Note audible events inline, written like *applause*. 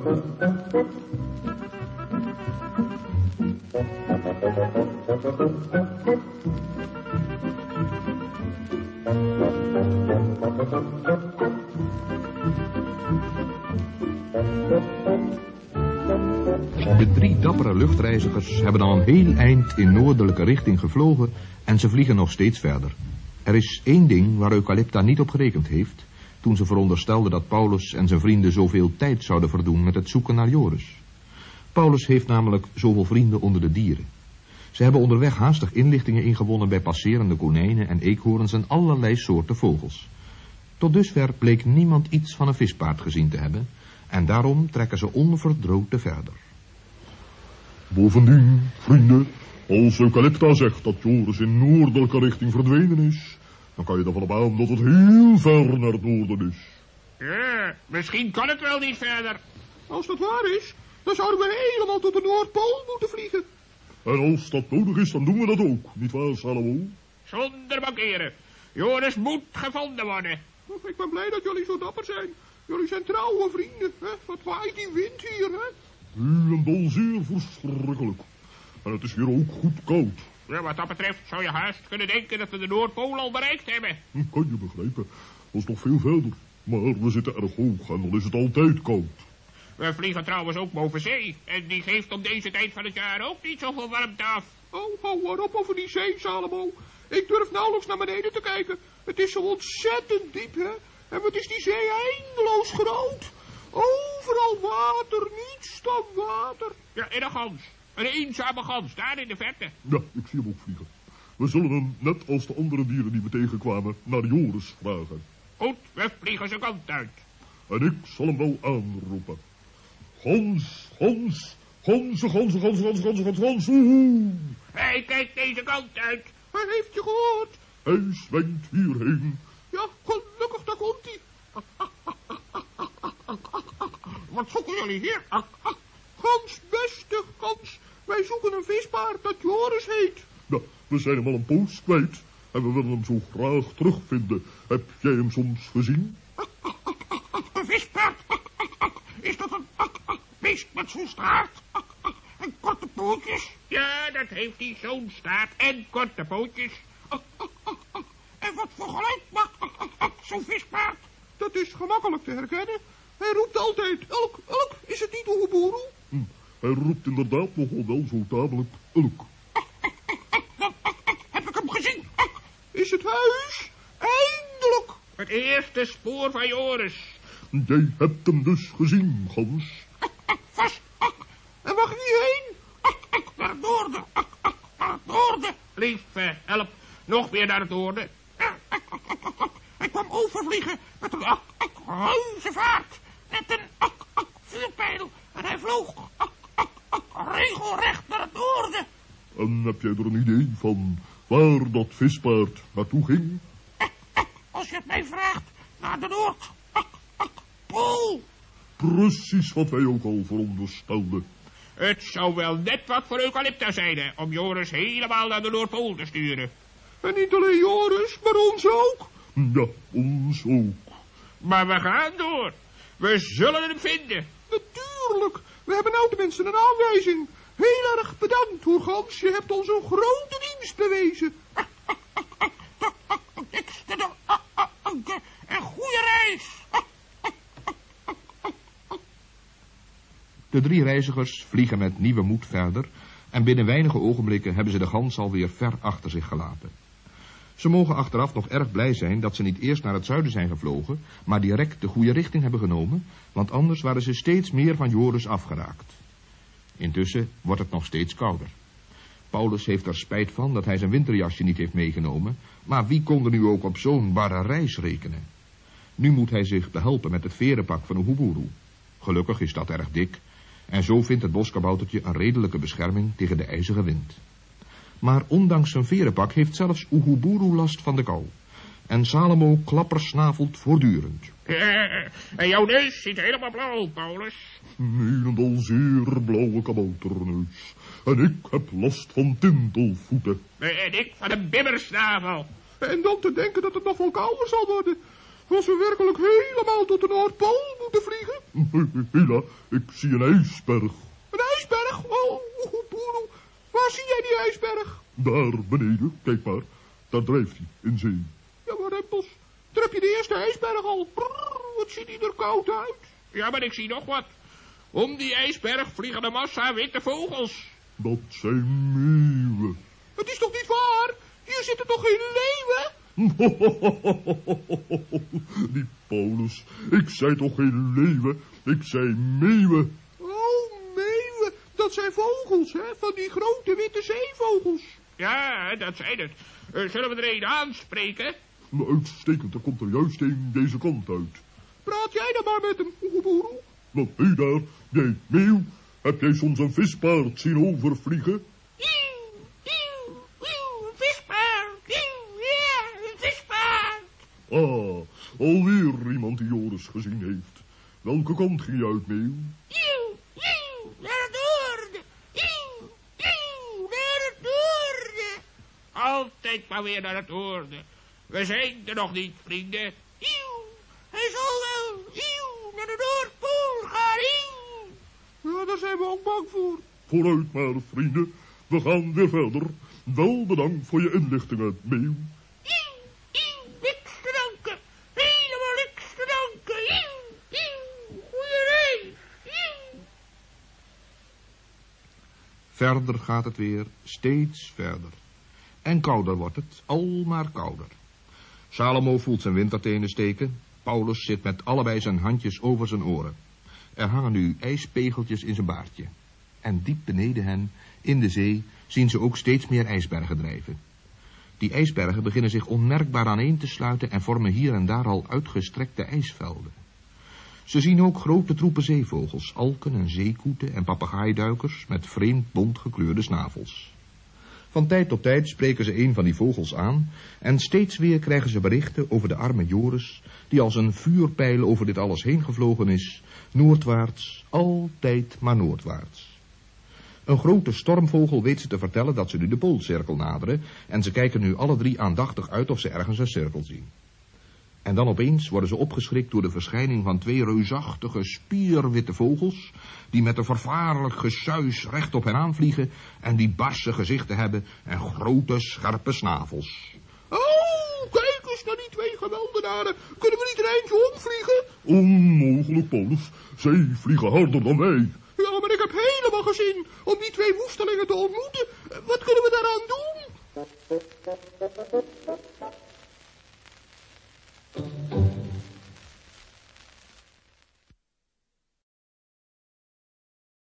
De drie dappere luchtreizigers hebben al een heel eind in noordelijke richting gevlogen en ze vliegen nog steeds verder. Er is één ding waar Eucalypta niet op gerekend heeft, toen ze veronderstelde dat Paulus en zijn vrienden zoveel tijd zouden verdoen met het zoeken naar Joris. Paulus heeft namelijk zoveel vrienden onder de dieren. Ze hebben onderweg haastig inlichtingen ingewonnen bij passerende konijnen en eekhoorns en allerlei soorten vogels. Tot dusver bleek niemand iets van een vispaard gezien te hebben, en daarom trekken ze onverdroten verder. Bovendien, vrienden, als Eucalypta zegt dat Joris in noordelijke richting verdwenen is, dan kan je ervan op aan dat het heel ver naar het noorden is. Ja, misschien kan het wel niet verder. Als dat waar is, dan zouden we helemaal tot de Noordpool moeten vliegen. En als dat nodig is, dan doen we dat ook, niet waar, Salomo? Zonder bankeren. Joris moet gevonden worden. Ik ben blij dat jullie zo dapper zijn. Jullie zijn trouwe vrienden. Hè? Wat waait die wind hier, hè? Helemaal zeer verschrikkelijk. En het is hier ook goed koud. Ja, wat dat betreft zou je haast kunnen denken dat we de Noordpool al bereikt hebben. Kan je begrijpen? Dat is nog veel verder. Maar we zitten erg hoog en dan is het altijd koud. We vliegen trouwens ook boven zee. En die geeft op deze tijd van het jaar ook niet zoveel warmte af. Oh, hou maar op over die zee, Salomo. Ik durf nauwelijks naar beneden te kijken. Het is zo ontzettend diep, hè? En wat is die zee eindeloos groot. Overal water, niets dan water. Ja, en een gans. Een eenzame gans, daar in de verte. Ja, ik zie hem ook vliegen. We zullen hem, net als de andere dieren die we tegenkwamen, naar Joris vragen. Goed, we vliegen zijn kant uit. En ik zal hem wel aanroepen. Gans, gans, ganzen, ganzen, ganzen, ganzen, ganzen, ganzen, ganzen. Oeh. Hij kijkt deze kant uit. Hij heeft je gehoord. Hij zwengt hierheen. Ja, gelukkig, daar komt hij. *laughs* Wat zoeken jullie hier? Gans, beste gans. Wij zoeken een vispaard dat Joris heet. Ja, we zijn hem al een poos kwijt. En we willen hem zo graag terugvinden. Heb jij hem soms gezien? Een vispaard. Is dat een beest met zo'n staart? En korte pootjes? Ja, dat heeft hij, zo'n staart en korte pootjes. En wat voor geluid maakt zo'n vispaard? Dat is gemakkelijk te herkennen. Hij roept altijd, elk, elk, is het niet Oeboeroe? Hm, hij roept inderdaad nogal wel zo tamelijk elk. Heb ik hem gezien? Is het huis? Eindelijk! Het eerste spoor van Joris. Jij hebt hem dus gezien, Gans. Vast. En ging hij heen? Naar het noorden. Naar het noorden. Lieve, help. Nog meer naar het noorden. Hij kwam overvliegen met een reuzenvaart. Met een vuurpijl. En hij vloog regelrecht naar het noorden. En heb jij er een idee van waar dat vispaard naartoe ging? Als je het mij vraagt, naar de Noordpool. Precies wat wij ook al veronderstelden. Het zou wel net wat voor Eucalypta zijn, hè, om Joris helemaal naar de Noordpool te sturen. En niet alleen Joris, maar ons ook. Ja, ons ook. Maar we gaan door. We zullen hem vinden. Natuurlijk. We hebben nou tenminste een aanwijzing. Heel erg bedankt, hoor Gans. Je hebt ons een grote dienst bewezen. Een goede reis. De drie reizigers vliegen met nieuwe moed verder en binnen weinige ogenblikken hebben ze de gans alweer ver achter zich gelaten. Ze mogen achteraf nog erg blij zijn dat ze niet eerst naar het zuiden zijn gevlogen, maar direct de goede richting hebben genomen, want anders waren ze steeds meer van Joris afgeraakt. Intussen wordt het nog steeds kouder. Paulus heeft er spijt van dat hij zijn winterjasje niet heeft meegenomen, maar wie kon er nu ook op zo'n barre reis rekenen? Nu moet hij zich behelpen met het verenpak van Uhuburu. Gelukkig is dat erg dik, en zo vindt het boskaboutertje een redelijke bescherming tegen de ijzige wind. Maar ondanks zijn verenpak heeft zelfs Uhuburu last van de kou. En Salomo klappersnavelt voortdurend. *laughs* En jouw neus ziet helemaal blauw, Paulus. Helemaal zeer blauwe kabouterneus. En ik heb last van tintelvoeten. En ik van een bibbersnavel. En dan te denken dat het nog veel kouder zal worden. Als we werkelijk helemaal tot de Noordpool moeten vliegen? *laughs* Hela, ik zie een ijsberg. Een ijsberg? Oh, Boeroe. Waar zie jij die ijsberg? Daar beneden, kijk maar. Daar drijft hij, in zee. Ja, maar Rempels, daar heb je de eerste ijsberg al. Brrr, wat ziet die er koud uit. Ja, maar ik zie nog wat. Om die ijsberg vliegen de massa witte vogels. Dat zijn meeuwen. Het is toch niet waar? Hier zitten toch geen leeuwen? *laughs* Die Paulus, ik zei toch geen leeuwen, ik zei meeuwen. Oh, meeuwen, dat zijn vogels, hè? Van die grote witte zeevogels. Ja, dat zijn het. Eh, zullen we er een aanspreken? Nou, Uitstekend, er komt er juist een deze kant uit. Praat jij dan maar met hem, Oeboeroe. Wat hé daar, jij meeuw, heb jij soms een vispaard zien overvliegen? Een vispaard. Ja, een vispaard. Ah, alweer iemand die Joris gezien heeft. Welke kant ging je uit, meeuw? Ieuw, ieuw, naar het noorden. Ieuw, naar het noorden. Altijd maar weer naar het noorden. We zijn er nog niet, vrienden. Ieuw, hij zal wel, ieuw, naar de Noordpool gaan, ieuw. Ja, daar zijn we ook bang voor. Vooruit maar, vrienden, we gaan weer verder. Wel bedankt voor je inlichtingen, meeuw. Ieuw, ieuw, niks te danken. Helemaal niks te danken. Ieuw, ieuw, goeie reis. Ieuw. Verder gaat het weer, steeds verder. En kouder wordt het, al maar kouder. Salomo voelt zijn wintertenen steken. Paulus zit met allebei zijn handjes over zijn oren. Er hangen nu ijspegeltjes in zijn baardje. En diep beneden hen, in de zee, zien ze ook steeds meer ijsbergen drijven. Die ijsbergen beginnen zich onmerkbaar aaneen te sluiten en vormen hier en daar al uitgestrekte ijsvelden. Ze zien ook grote troepen zeevogels, alken en zeekoeten en papegaaiduikers met vreemd bont gekleurde snavels. Van tijd tot tijd spreken ze een van die vogels aan en steeds weer krijgen ze berichten over de arme Joris, die als een vuurpijl over dit alles heen gevlogen is, noordwaarts, altijd maar noordwaarts. Een grote stormvogel weet ze te vertellen dat ze nu de poolcirkel naderen en ze kijken nu alle drie aandachtig uit of ze ergens een cirkel zien. En dan opeens worden ze opgeschrikt door de verschijning van twee reusachtige, spierwitte vogels, die met een vervaarlijk gesuis recht op hen aanvliegen en die barse gezichten hebben en grote, scherpe snavels. Oh, kijk eens naar die twee geweldenaren. Kunnen we niet er eentje omvliegen? Onmogelijk, Paulus. zij vliegen harder dan wij. Ja, maar ik heb helemaal